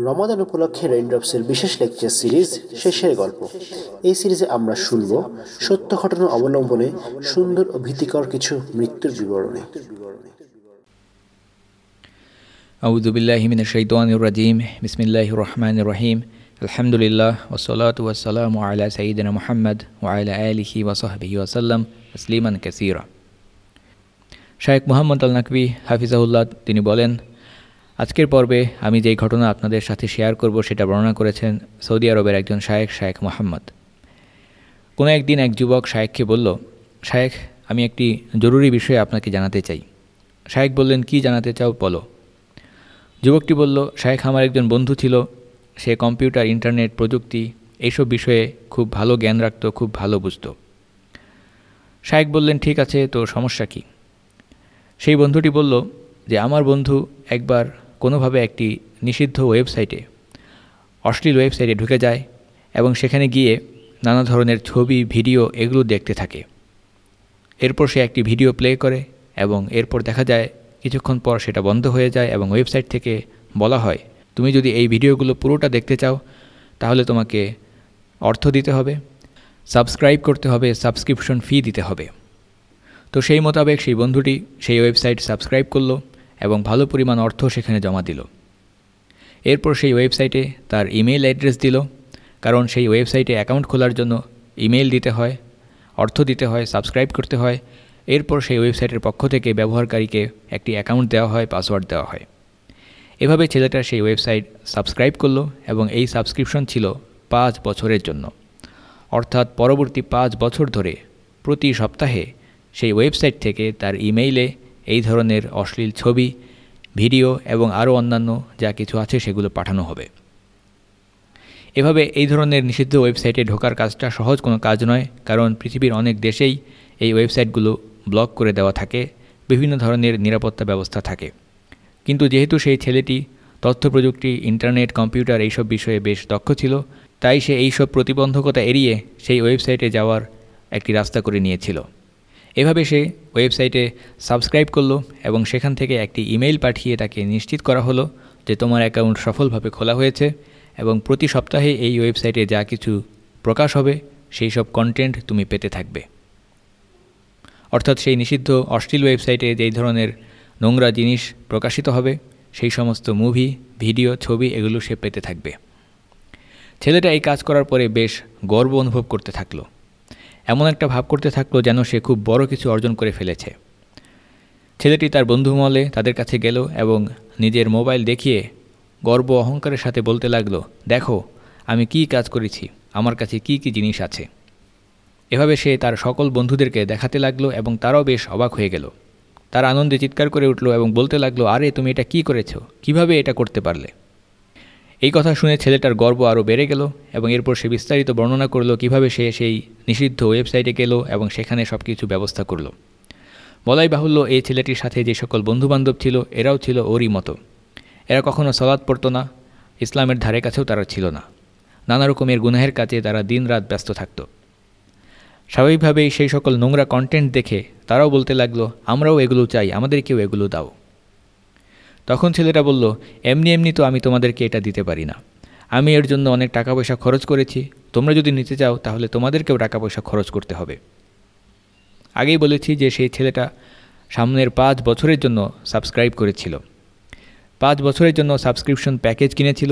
রমাদান উপলক্ষে রেইনড্রপসের বিশেষ lecture series শেষের গল্প এই সিরিজে আমরা শুনব সত্য ঘটনা অবলম্বনে সুন্দর ও ভীতিকর কিছু মৃত্যুর বিবরণী أعوذ بالله من الشيطان الرجيم بسم الله الرحمن الرحيم الحمد لله والصلاة والسلام على سيدنا محمد وعلى آله وصحبه وسلم تسليما كثيرا শায়েক মোহাম্মদ আল নাকবি হাফিজাহুল্লাহ তিনি বলেন আজকের পর্বে আমি যেই ঘটনা আপনাদের সাথে শেয়ার করব সেটা বর্ণনা করেছেন সৌদি আরবের একজন শায়েক শায়েক মোহাম্মদ। কোনো একদিন এক যুবক শায়েককে বলল শায়েক আমি একটি জরুরি বিষয়ে আপনাকে জানাতে চাই। শায়েক বললেন, কি জানাতে চাও বলো। যুবকটি বলল, শায়েখ আমার একজন বন্ধু ছিল। সে কম্পিউটার, ইন্টারনেট, প্রযুক্তি এইসব বিষয়ে খুব ভালো জ্ঞান রাখত, খুব ভালো বুঝত। শায়েক বললেন, ঠিক আছে, তো সমস্যা কী? সেই বন্ধুটি বলল, যে আমার বন্ধু একবার কোনোভাবে একটি নিষিদ্ধ ওয়েবসাইটে, অশ্লীল ওয়েবসাইটে ঢুকে যায় এবং সেখানে গিয়ে নানা ধরনের ছবি, ভিডিও এগুলো দেখতে থাকে। এরপর সে একটি ভিডিও প্লে করে এবং এরপর দেখা যায় কিছুক্ষণ পর সেটা বন্ধ হয়ে যায় এবং ওয়েবসাইট থেকে বলা হয়, তুমি যদি এই ভিডিওগুলো পুরোটা দেখতে চাও, তাহলে তোমাকে অর্থ দিতে হবে, সাবস্ক্রাইব করতে হবে, সাবস্ক্রিপশন ফি দিতে হবে। তো সেই মোতাবেক সেই বন্ধুটি সেই ওয়েবসাইট সাবস্ক্রাইব করল। এবং ভালো পরিমাণ অর্থ সেখানে জমা দিল। এরপর সেই ওয়েবসাইটে তার ইমেল অ্যাড্রেস দিল, কারণ সেই ওয়েবসাইটে অ্যাকাউন্ট খোলার জন্য ইমেল দিতে হয়, অর্থ দিতে হয়, সাবস্ক্রাইব করতে হয়। এরপর সেই ওয়েবসাইটের পক্ষ থেকে ব্যবহারকারীকে একটি অ্যাকাউন্ট দেওয়া হয়, পাসওয়ার্ড দেওয়া হয়। এভাবে ছেলেটা সেই ওয়েবসাইট সাবস্ক্রাইব করল এবং এই সাবস্ক্রিপশন ছিল পাঁচ বছরের জন্য। অর্থাৎ পরবর্তী পাঁচ বছর ধরে প্রতি সপ্তাহে সেই ওয়েবসাইট থেকে তার ইমেইলে এই ধরনের অশ্লীল ছবি, ভিডিও এবং আরও অন্যান্য যা কিছু আছে সেগুলো পাঠানো হবে। এভাবে এই ধরনের নিষিদ্ধ ওয়েবসাইটে ঢোকার কাজটা সহজ কোনো কাজ নয়, কারণ পৃথিবীর অনেক দেশেই এই ওয়েবসাইটগুলো ব্লক করে দেওয়া থাকে, বিভিন্ন ধরনের নিরাপত্তা ব্যবস্থা থাকে। কিন্তু যেহেতু সেই ছেলেটি তথ্য প্রযুক্তি, ইন্টারনেট, কম্পিউটার এইসব বিষয়ে বেশ দক্ষ ছিল, তাই সে এইসব প্রতিবন্ধকতা এড়িয়ে সেই ওয়েবসাইটে যাওয়ার একটি রাস্তা করে নিয়েছিল। এভাবে সে ওয়েবসাইটে সাবস্ক্রাইব করল এবং সেখান থেকে একটি ইমেইল পাঠিয়ে তাকে নিশ্চিত করা হলো যে তোমার অ্যাকাউন্ট সফলভাবে খোলা হয়েছে এবং প্রতি সপ্তাহে এই ওয়েবসাইটে যা কিছু প্রকাশ হবে, সেই সব কন্টেন্ট তুমি পেতে থাকবে। অর্থাৎ সেই নিষিদ্ধ অশ্লীল ওয়েবসাইটে যেই ধরনের নোংরা জিনিস প্রকাশিত হবে, সেই সমস্ত মুভি, ভিডিও, ছবি এগুলো সে পেতে থাকবে। ছেলেটা এই কাজ করার পরে বেশ গর্ব অনুভব করতে থাকল। এমন একটা ভাব করতে থাকল যেন সে খুব বড় কিছু অর্জন করে ফেলেছে। ছেলেটি তার বন্ধু মলে তাদের কাছে গেল এবং নিজের মোবাইল দেখিয়ে গর্ব অহংকারের সাথে বলতে লাগল, দেখো, আমি কি কাজ করেছি, আমার কাছে কি কি জিনিস আছে। এভাবে সে তার সকল বন্ধুদেরকে দেখাতে লাগল এবং তারাও বেশ অবাক হয়ে গেল। তার আনন্দে চিৎকার করে উঠল এবং বলতে লাগল, আরে, তুমি এটা কি করেছ? কীভাবে এটা করতে পারলে? এই কথা শুনে ছেলেটার গর্ব আরও বেড়ে গেল এবং এরপর সে বিস্তারিত বর্ণনা করল কীভাবে সে সেই নিষিদ্ধ ওয়েবসাইটে গেল এবং সেখানে সব কিছু ব্যবস্থা করল। বলাই বাহুল্য এই ছেলেটির সাথে যে সকল বন্ধুবান্ধব ছিল, এরাও ছিল ওরই মতো। এরা কখনো সলাদ পড়তো না, ইসলামের ধারে কাছেও তারা ছিল না। নানা রকমের গুনাহের কাজে তারা দিন রাত ব্যস্ত থাকত। স্বাভাবিকভাবেই সেই সকল নোংরা কন্টেন্ট দেখে তারাও বলতে লাগল, আমরাও এগুলো চাই, আমাদেরকেও এগুলো দাও। তখন ছেলেটা বলল, এমনি এমনি তো আমি তোমাদেরকে এটা দিতে পারি না। আমি এর জন্য অনেক টাকা পয়সা খরচ করেছি। তোমরা যদি নিতে চাও, তাহলে তোমাদেরকেও টাকা পয়সা খরচ করতে হবে। আগেই বলেছি যে সেই ছেলেটা সামনের পাঁচ বছরের জন্য সাবস্ক্রাইব করেছিল। পাঁচ বছরের জন্য সাবস্ক্রিপশন প্যাকেজ কিনেছিল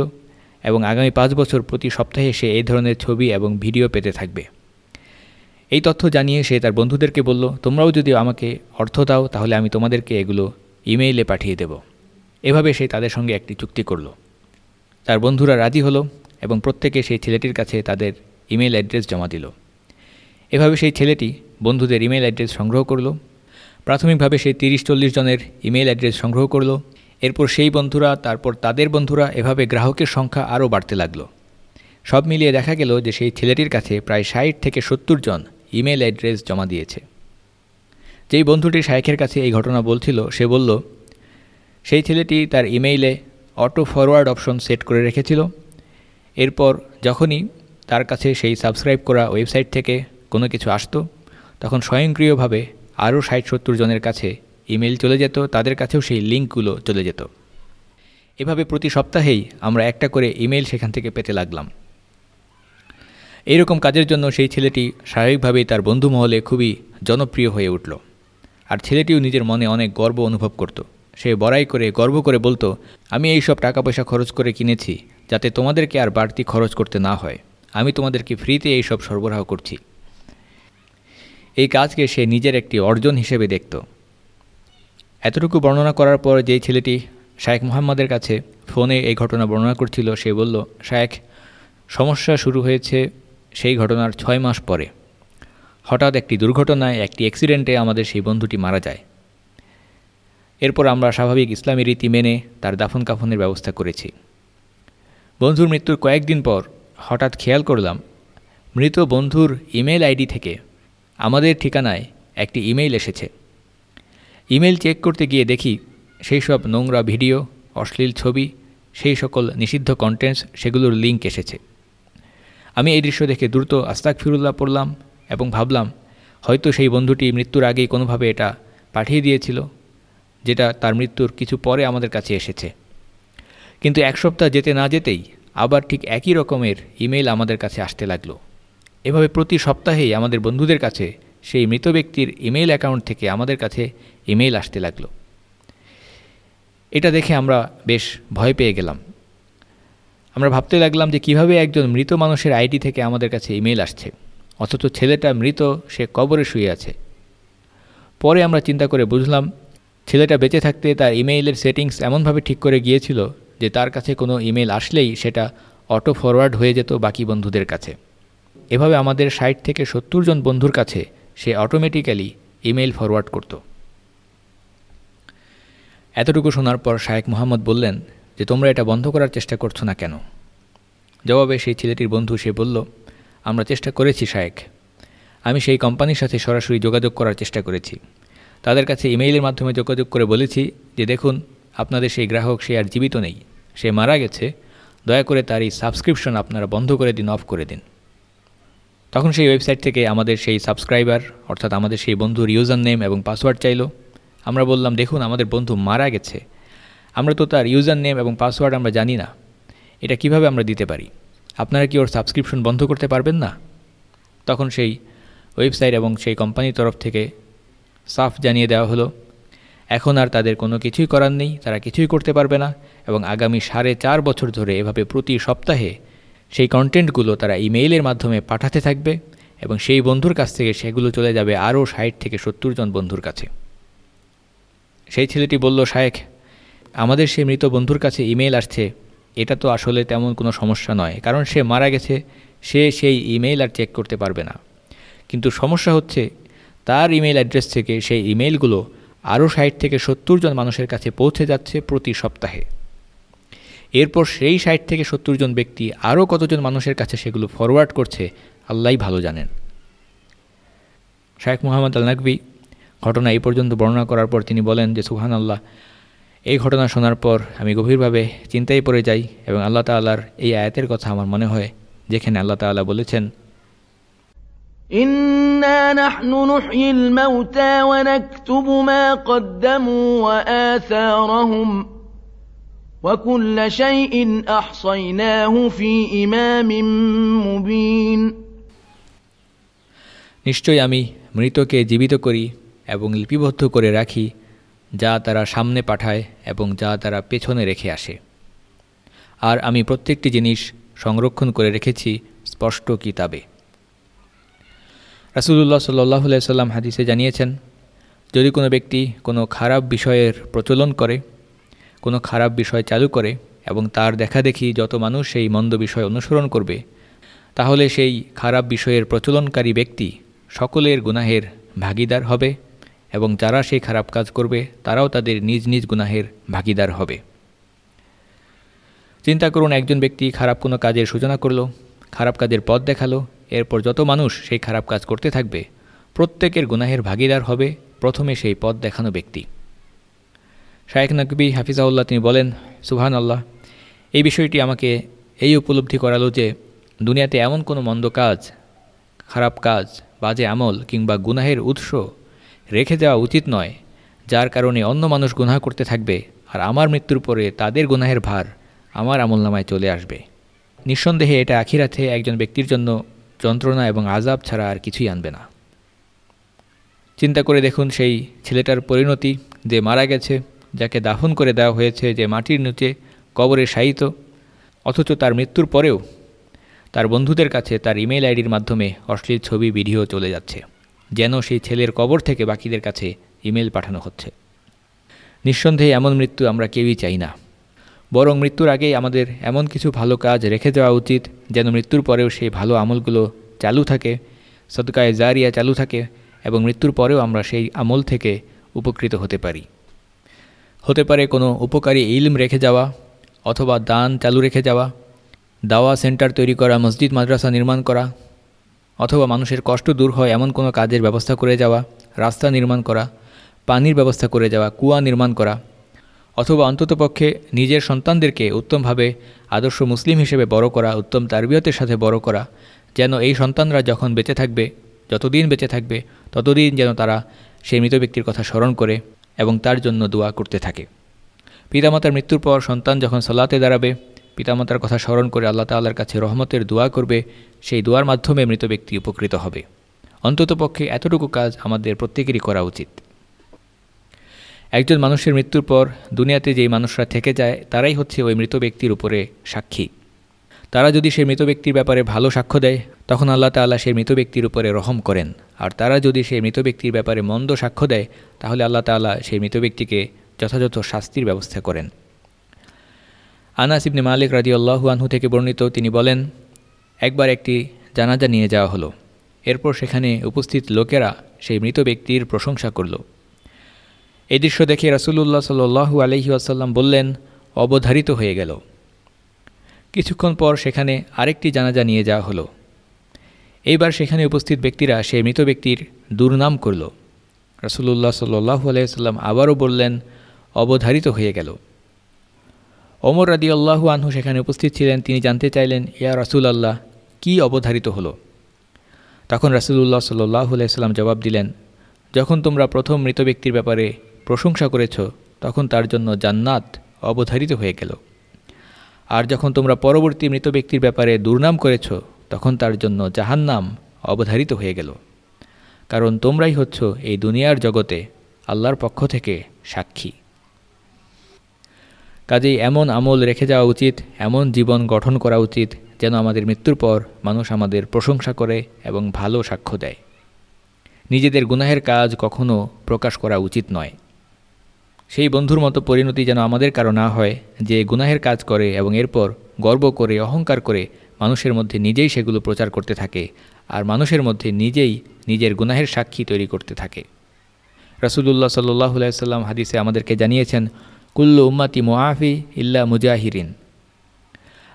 এবং আগামী পাঁচ বছর প্রতি সপ্তাহে সে এই ধরনের ছবি এবং ভিডিও পেতে থাকবে। এই তথ্য জানিয়ে সে তার বন্ধুদেরকে বলল, তোমরাও যদি আমাকে অর্থ দাও, তাহলে আমি তোমাদেরকে এগুলো ইমেইলে পাঠিয়ে দেব। এভাবে সে তাদের সঙ্গে একটি চুক্তি করল। তার বন্ধুরা রাজি হলো এবং প্রত্যেকে সেই ছেলেটির কাছে তাদের ইমেল অ্যাড্রেস জমা দিল। এভাবে সেই ছেলেটি বন্ধুদের ইমেল অ্যাড্রেস সংগ্রহ করল। প্রাথমিকভাবে সে তিরিশ চল্লিশ জনের ইমেল অ্যাড্রেস সংগ্রহ করল। এরপর সেই বন্ধুরা, তারপর তাদের বন্ধুরা এভাবে গ্রাহকের সংখ্যা আরও বাড়তে লাগল। সব মিলিয়ে দেখা গেল যে সেই ছেলেটির কাছে প্রায় ষাট থেকে সত্তর জন ইমেল অ্যাড্রেস জমা দিয়েছে। যেই বন্ধুটি শায়েখের কাছে এই ঘটনা বলছিল, সে বলল সেই ছেলেটি তার ইমেইলে অটো ফরওয়ার্ড অপশন সেট করে রেখেছিল। এরপর যখনই তার কাছে সেই সাবস্ক্রাইব করা ওয়েবসাইট থেকে কোনো কিছু আসতো, তখন স্বয়ংক্রিয়ভাবে আরও ষাট সত্তর জনের কাছে ইমেল চলে যেত, তাদের কাছেও সেই লিঙ্কগুলো চলে যেত। এভাবে প্রতি সপ্তাহেই আমরা একটা করে ইমেল সেখান থেকে পেতে লাগলাম। এইরকম কাজের জন্য সেই ছেলেটি স্বাভাবিকভাবেই তার বন্ধু মহলে খুবই জনপ্রিয় হয়ে উঠল। আর ছেলেটিও নিজের মনে অনেক গর্ব অনুভব করত। সে বড়াই করে, গর্ব করে বলতো, আমি এই সব টাকা পয়সা খরচ করে কিনেছি, যাতে তোমাদেরকে আর বাড়তি খরচ করতে না হয়। আমি তোমাদেরকে ফ্রিতে এই সব সরবরাহ করছি। এই কাজকে সে নিজের একটি অর্জন হিসেবে দেখত। এতটুকু বর্ণনা করার পর যেই ছেলেটি শায়েখ মোহাম্মদের কাছে ফোনে এই ঘটনা বর্ণনা করছিল, সে বলল, শায়েখ, সমস্যা শুরু হয়েছে সেই ঘটনার ছয় মাস পরে। হঠাৎ একটি দুর্ঘটনায়, একটি অ্যাক্সিডেন্টে আমাদের সেই বন্ধুটি মারা যায়। এরপর আমরা স্বাভাবিক ইসলামী রীতি মেনে তার দাফন কাফনের ব্যবস্থা করেছি। বন্ধুর মৃত্যুর কয়েকদিন পর হঠাৎ খেয়াল করলাম, মৃত বন্ধুর ইমেল আইডি থেকে আমাদের ঠিকানায় একটি ইমেইল এসেছে। ইমেল চেক করতে গিয়ে দেখি সেই সব নোংরা ভিডিও, অশ্লীল ছবি, সেই সকল নিষিদ্ধ কন্টেন্টস সেগুলোর লিঙ্ক এসেছে। আমি এই দৃশ্য দেখে দ্রুত আস্তাক ফিরুল্লাহ পড়লাম এবং ভাবলাম, হয়তো সেই বন্ধুটি মৃত্যুর আগেই কোনোভাবে এটা পাঠিয়ে দিয়েছিল। যেটা তার মৃত্যুর কিছু পরে আমাদের কাছে এসেছে। কিন্তু এক সপ্তাহ যেতে না যেতেই আবার ঠিক একই রকমের ইমেল আমাদের কাছে আসতে লাগল। এভাবে প্রতি সপ্তাহেই আমাদের বন্ধুদের কাছে সেই মৃত ব্যক্তির ইমেল অ্যাকাউন্ট থেকে আমাদের কাছে ইমেল আসতে লাগল। এটা দেখে আমরা বেশ ভয় পেয়ে গেলাম। আমরা ভাবতে লাগলাম যে কীভাবে একজন মৃত মানুষের আইডি থেকে আমাদের কাছে ইমেল আসছে, অথচ ছেলেটা মৃত, সে কবরে শুয়ে আছে। পরে আমরা চিন্তা করে বুঝলাম ছেলেটা বেঁচে থাকতে তার ইমেইলের সেটিংস এমনভাবে ঠিক করে গিয়েছিল যে তার কাছে কোনো ইমেল আসলেই সেটা অটো ফরওয়ার্ড হয়ে যেত বাকি বন্ধুদের কাছে। এভাবে আমাদের ষাট থেকে সত্তর জন বন্ধুর কাছে সে অটোমেটিক্যালি ইমেল ফরওয়ার্ড করত। এতটুকু শোনার পর শায়েক মোহাম্মদ বললেন যে, তোমরা এটা বন্ধ করার চেষ্টা করছ না কেন? জবাবে সেই ছেলেটির বন্ধু সে বলল, আমরা চেষ্টা করেছি, শায়েক। আমি সেই কোম্পানির সাথে সরাসরি যোগাযোগ করার চেষ্টা করেছি। তাদের কাছে ইমেইলের মাধ্যমে যোগাযোগ করে বলেছি যে দেখুন, আপনাদের সেই গ্রাহক, সে আর জীবিত নেই। সে মারা গেছে। দয়া করে তার এই সাবস্ক্রিপশন আপনারা বন্ধ করে দিন, অফ করে দিন। তখন সেই ওয়েবসাইট থেকে আমাদের সেই সাবস্ক্রাইবার, অর্থাৎ আমাদের সেই বন্ধুর ইউজার নেম এবং পাসওয়ার্ড চাইলো। আমরা বললাম, দেখুন, আমাদের বন্ধু মারা গেছে। আমরা তো তার ইউজার নেম এবং পাসওয়ার্ড আমরা জানি না। এটা কীভাবে আমরা দিতে পারি? আপনারা কি ওর সাবস্ক্রিপশন বন্ধ করতে পারবেন না? তখন সেই ওয়েবসাইট এবং সেই কোম্পানির তরফ থেকে সাফ জানিয়ে দেওয়া হলো। এখন আর তাদের কোনো কিছুই করার নেই, তারা কিছুই করতে পারবে না এবং আগামী সাড়ে চার বছর ধরে এভাবে প্রতি সপ্তাহে সেই কন্টেন্টগুলো তারা ইমেইলের মাধ্যমে পাঠাতে থাকবে এবং সেই বন্ধুর কাছ থেকে সেগুলো চলে যাবে আরও ষাট থেকে সত্তর জন বন্ধুর কাছে। সেই ছেলেটি বলল, শায়েখ, আমাদের সেই মৃত বন্ধুর কাছে ইমেল আসছে। এটা তো আসলে তেমন কোনো সমস্যা নয়। কারণ সে মারা গেছে, সে সেই ইমেইল আর চেক করতে পারবে না। কিন্তু সমস্যা হচ্ছে তার ইমেল অ্যাড্রেস থেকে সেই ইমেলগুলো আরও ষাট থেকে সত্তর জন মানুষের কাছে পৌঁছে যাচ্ছে প্রতি সপ্তাহে। এরপর সেই ষাট থেকে সত্তর জন ব্যক্তি আরও কতজন মানুষের কাছে সেগুলো ফরওয়ার্ড করছে আল্লাহ ভালো জানেন। শায়েখ মুহাম্মদ আল নাকবি ঘটনা এই পর্যন্ত বর্ণনা করার পর তিনি বলেন যে সুহান আল্লাহ এই ঘটনা শোনার পর আমি গভীরভাবে চিন্তায় পড়ে যাই এবং আল্লাহ তাল্লাহর এই আয়াতের কথা আমার মনে হয়, যেখানে আল্লাহ তাল্লাহ বলেছেন إنا نحن نحيي الموتى ونكتب ما قدموا وآثارهم وكل شيء أحصيناه في إمام مبين নিশ্চয়ই আমি মৃতকে জীবিত করি এবং লিপিবদ্ধ করে রাখি যা তারা সামনে পাঠায় এবং যা তারা পেছনে রেখে আসে আর আমি প্রত্যেকটি জিনিস সংরক্ষণ করে রেখেছি স্পষ্ট কিতাবে রাসুলুল্লাহ সাল্লাহ সাল্লাম হাদিসে জানিয়েছেন, যদি কোনো ব্যক্তি কোনো খারাপ বিষয়ের প্রচলন করে, কোনো খারাপ বিষয় চালু করে এবং তার দেখা দেখি যত মানুষ সেই মন্দ বিষয় অনুসরণ করবে, তাহলে সেই খারাপ বিষয়ের প্রচলনকারী ব্যক্তি সকলের গুনাহের ভাগিদার হবে এবং যারা সেই খারাপ কাজ করবে, তারাও তাদের নিজ নিজ গুনাহের ভাগিদার হবে। চিন্তা করুন, একজন ব্যক্তি খারাপ কোনো কাজের সূচনা করল, খারাপ কাজের পথ দেখাল এরপর যত মানুষ সেই খারাপ কাজ করতে থাকবে, প্রত্যেকের গুনাহের ভাগিদার হবে প্রথমে সেই পথ দেখানো ব্যক্তি। শায়েখ নকবি হাফিজাউল্লাহ তিনি বলেন সুহান আল্লাহ এই বিষয়টি আমাকে এই উপলব্ধি করালো যে দুনিয়াতে এমন কোনো মন্দ কাজ, খারাপ কাজ, বাজে আমল কিংবা গুনাহের উৎস রেখে দেওয়া উচিত নয়, যার কারণে অন্য মানুষ গুনাহ করতে থাকবে আর আমার মৃত্যুর পরে তাদের গুনাহের ভার আমার আমলনামায় চলে আসবে। নিঃসন্দেহে এটা আখিরাতে একজন ব্যক্তির জন্য যন্ত্রণা এবং আজাব ছাড়া আর কিছুই আনবে না। চিন্তা করে দেখুন সেই ছেলেটার পরিণতি, যে মারা গেছে, যাকে দাফন করে দেওয়া হয়েছে, যে মাটির নিচে কবরে শায়িত, অথচ তার মৃত্যুর পরেও তার বন্ধুদের কাছে তার ইমেল আইডির মাধ্যমে অশ্লীল ছবি, ভিডিও চলে যাচ্ছে, যেন সেই ছেলের কবর থেকে বাকিদের কাছে ইমেল পাঠানো হচ্ছে। নিঃসন্দেহে এমন মৃত্যু আমরা কেউই চাই না। বরং মৃত্যুর আগেই আমাদের এমন কিছু ভালো কাজ রেখে যাওয়া উচিত, যেন মৃত্যুর পরেও সেই ভালো আমলগুলো চালু থাকে, সদকায় জারিয়া চালু থাকে এবং মৃত্যুর পরেও আমরা সেই আমল থেকে উপকৃত হতে পারি। হতে পারে কোনো উপকারী ইলম রেখে যাওয়া অথবা দান চালু রেখে যাওয়া, দাওয়া সেন্টার তৈরি করা, মসজিদ, মাদ্রাসা নির্মাণ করা, অথবা মানুষের কষ্ট দূর হয় এমন কোনো কাজের ব্যবস্থা করে যাওয়া, রাস্তা নির্মাণ করা, পানির ব্যবস্থা করে যাওয়া, কুয়া নির্মাণ করা অথবা অন্ততপক্ষে নিজের সন্তানদেরকে উত্তমভাবে আদর্শ মুসলিম হিসেবে বড় করা, উত্তম তারবিয়তের সাথে বড় করা, যেন এই সন্তানরা যখন বেঁচে থাকবে, যতদিন বেঁচে থাকবে, ততদিন যেন তারা সেই মৃত ব্যক্তির কথা স্মরণ করে এবং তার জন্য দোয়া করতে থাকে। পিতামাতার মৃত্যুর পর সন্তান যখন সলাতে দাঁড়াবে, পিতামাতার কথা স্মরণ করে আল্লাহ তাল্লার কাছে রহমতের দোয়া করবে, সেই দোয়ার মাধ্যমে মৃত ব্যক্তি উপকৃত হবে। অন্ততপক্ষে এতটুকু কাজ আমাদের প্রত্যেকেরই করা উচিত। একজন মানুষের মৃত্যুর পর দুনিয়াতে যেই মানুষরা থেকে যায়, তারাই হচ্ছে ওই মৃত ব্যক্তির উপরে সাক্ষী। তারা যদি সেই মৃত ব্যক্তির ব্যাপারে ভালো সাক্ষ্য দেয়, তখন আল্লাহ তাল্লাহ সেই মৃত ব্যক্তির উপরে রহম করেন। আর তারা যদি সেই মৃত ব্যক্তির ব্যাপারে মন্দ সাক্ষ্য দেয়, তাহলে আল্লাহ তাল্লাহ সেই মৃত ব্যক্তিকে যথাযথ শাস্তির ব্যবস্থা করেন। আনাস ইবনে মালিক রাজি আনহু থেকে বর্ণিত, তিনি বলেন, একবার একটি জানাজা নিয়ে যাওয়া হলো। এরপর সেখানে উপস্থিত লোকেরা সেই মৃত ব্যক্তির প্রশংসা করল। এই দৃশ্য দেখে রাসুলুল্লাহ সাল্লু আলহি আসাল্লাম বললেন, অবধারিত হয়ে গেল। কিছুক্ষণ পর সেখানে আরেকটি জানাজা নিয়ে যাওয়া হলো। এইবার সেখানে উপস্থিত ব্যক্তিরা সেই মৃত ব্যক্তির দুর্নাম করল। রাসুলুল্লাহ সাল্লু আলাইসাল্লাম আবারও বললেন, অবধারিত হয়ে গেল। অমর রাদি আল্লাহু আনহু সেখানে উপস্থিত ছিলেন, তিনি জানতে চাইলেন, ইয়া রাসুল আল্লাহ কী অবধারিত হলো? তখন রাসুলুল্লাহ সাল্লাহ আলাইসাল্লাম জবাব দিলেন, যখন তোমরা প্রথম মৃত ব্যক্তির ব্যাপারে প্রশংসা করেছ, তখন তার জন্য জান্নাত অবধারিত হয়ে গেল। আর যখন তোমরা পরবর্তী মৃত ব্যক্তির ব্যাপারে দুর্নাম করেছ, তখন তার জন্য জাহান্নাম অবধারিত হয়ে গেল। কারণ তোমরাই হচ্ছ এই দুনিয়ার জগতে আল্লাহর পক্ষ থেকে সাক্ষী। কাজেই এমন আমল রেখে যাওয়া উচিত, এমন জীবন গঠন করা উচিত, যেন আমাদের মৃত্যুর পর মানুষ আমাদের প্রশংসা করে এবং ভালো সাক্ষ্য দেয়। নিজেদের গুনাহের কাজ কখনও প্রকাশ করা উচিত নয়। সেই বন্ধুর মতো পরিণতি যেন আমাদের কারও না হয়, যে গুনাহের কাজ করে এবং এরপর গর্ব করে, অহংকার করে মানুষের মধ্যে নিজেই সেগুলো প্রচার করতে থাকে আর মানুষের মধ্যে নিজেই নিজের গুনাহের সাক্ষী তৈরি করতে থাকে। রাসুলুল্লাহ সাল্লাহ সাল্লাম হাদিসে আমাদেরকে জানিয়েছেন, কুল্লু উম্মাতি মোয়াফি ইল্লা মুজাহিরিন।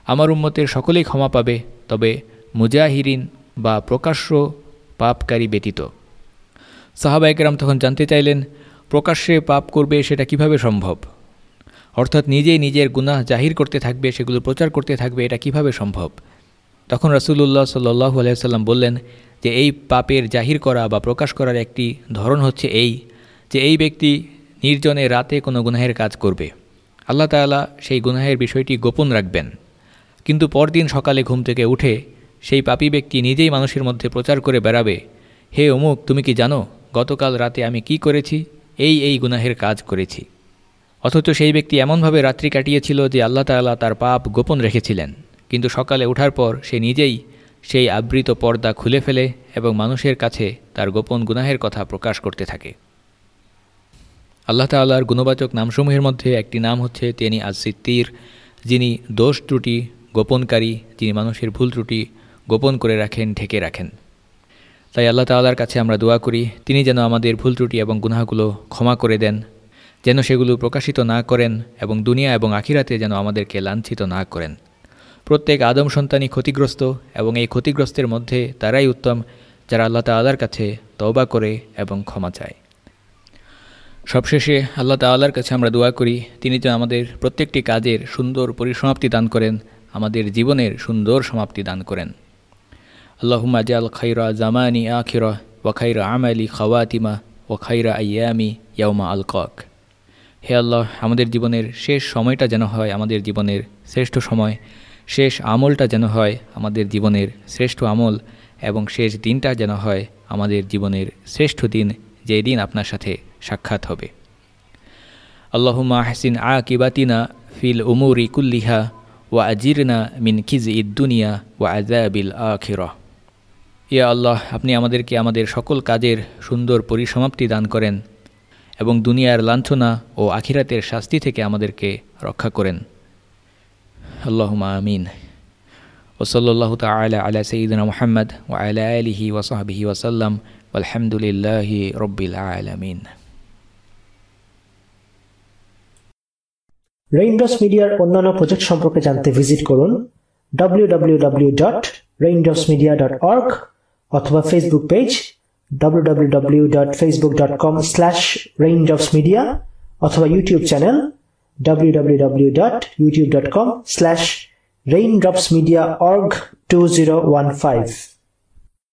আমার উম্মতের সকলেই ক্ষমা পাবে, তবে মুজাহিরিন বা প্রকাশ্য পাপকারী ব্যতীত। সাহাবা একরাম তখন জানতে চাইলেন প্রকাশ্যে পাপ করবে সেটা কীভাবে সম্ভব? অর্থাৎ নিজেই নিজের গুনাহ জাহির করতে থাকবে, সেগুলো প্রচার করতে থাকবে, এটা কীভাবে সম্ভব? তখন রাসুলুল্লাহ সাল্লু আলাইসাল্লাম বললেন যে, এই পাপের জাহির করা বা প্রকাশ করার একটি ধরন হচ্ছে এই, যে এই ব্যক্তি নির্জনে রাতে কোনো গুনাহের কাজ করবে। আল্লাহ তালা সেই গুনাহের বিষয়টি গোপন রাখবেন। কিন্তু পরদিন সকালে ঘুম থেকে উঠে সেই পাপী ব্যক্তি নিজেই মানুষের মধ্যে প্রচার করে বেড়াবে, হে অমুক, তুমি কি জানো? গতকাল রাতে আমি কি করেছি? এই এই গুনাহের কাজ করেছি। অথচ সেই ব্যক্তি এমনভাবে রাত্রি কাটিয়েছিল যে আল্লাহ তাল্লাহ তার পাপ গোপন রেখেছিলেন। কিন্তু সকালে ওঠার পর সে নিজেই সেই আবৃত পর্দা খুলে ফেলে এবং মানুষের কাছে তার গোপন গুনাহের কথা প্রকাশ করতে থাকে। আল্লাহ তাল্লাহর গুণবাচক নামসমূহের মধ্যে একটি নাম হচ্ছে তিনি আজ সিত্তির যিনি দোষ ত্রুটি, গোপনকারী, যিনি মানুষের ভুল ত্রুটি গোপন করে রাখেন, ঢেকে রাখেন। তাই আল্লাহ তাল্লার কাছে আমরা দোয়া করি, তিনি যেন আমাদের ভুল ত্রুটি এবং গুনাহগুলো ক্ষমা করে দেন, যেন সেগুলো প্রকাশিত না করেন এবং দুনিয়া এবং আখিরাতে যেন আমাদেরকে লাঞ্ছিত না করেন। প্রত্যেক আদম সন্তানই ক্ষতিগ্রস্ত এবং এই ক্ষতিগ্রস্তের মধ্যে তারাই উত্তম, যারা আল্লাহ তাল্লার কাছে তওবা করে এবং ক্ষমা চায়। সবশেষে আল্লাহ তাল্লার কাছে আমরা দোয়া করি, তিনি যেন আমাদের প্রত্যেকটি কাজের সুন্দর পরিসমাপ্তি দান করেন, আমাদের জীবনের সুন্দর সমাপ্তি দান করেন। আল্লাহুম্মা জাল খাইরা জামানি আখিরা ওয়া খাইরা আমালি খাওয়াতিমা ও খাইরা আয়ামি ইয়াউমা আল কক হে আল্লাহ, আমাদের জীবনের শেষ সময়টা যেন হয় আমাদের জীবনের শ্রেষ্ঠ সময়, শেষ আমলটা যেন হয় আমাদের জীবনের শ্রেষ্ঠ আমল এবং শেষ দিনটা যেন হয় আমাদের জীবনের শ্রেষ্ঠ দিন, যেই দিন আপনার সাথে সাক্ষাৎ হবে। আল্লাহুম্মা হাসিন আ কিবাতিনা ফিল উমুরি কুল্লিহা ওয়া আজিরনা মিন খিজ ইদ দুনিয়া ওয়া আজাবিল আখিরা ইয়া আল্লাহ, আপনি আমাদেরকে আমাদের সকল কাজের সুন্দর পরিসমাপ্তি দান করেন এবং দুনিয়ার লাঞ্ছনা ও আখিরাতের শাস্তি থেকে আমাদেরকে রক্ষা করেন। আল্লাহুমা আমিন। ওসল্লাহ তালা আলা সঈদিনা মোহাম্মদ ও আলা আলিহি ওসাহাবিহি ওসাল্লাম আলহামদুলিল্লাহি রব্বিল আলমিন। রেইনড্রপস মিডিয়ার অন্যান্য প্রজেক্ট সম্পর্কে জানতে ভিজিট করুন www.raindropsmedia.org অথবা ফেসবুক পেজ www.facebook.com/raindropsmedia অথবা ইউটিউব চ্যানেল www.youtube.com/raindropsmediaorg2015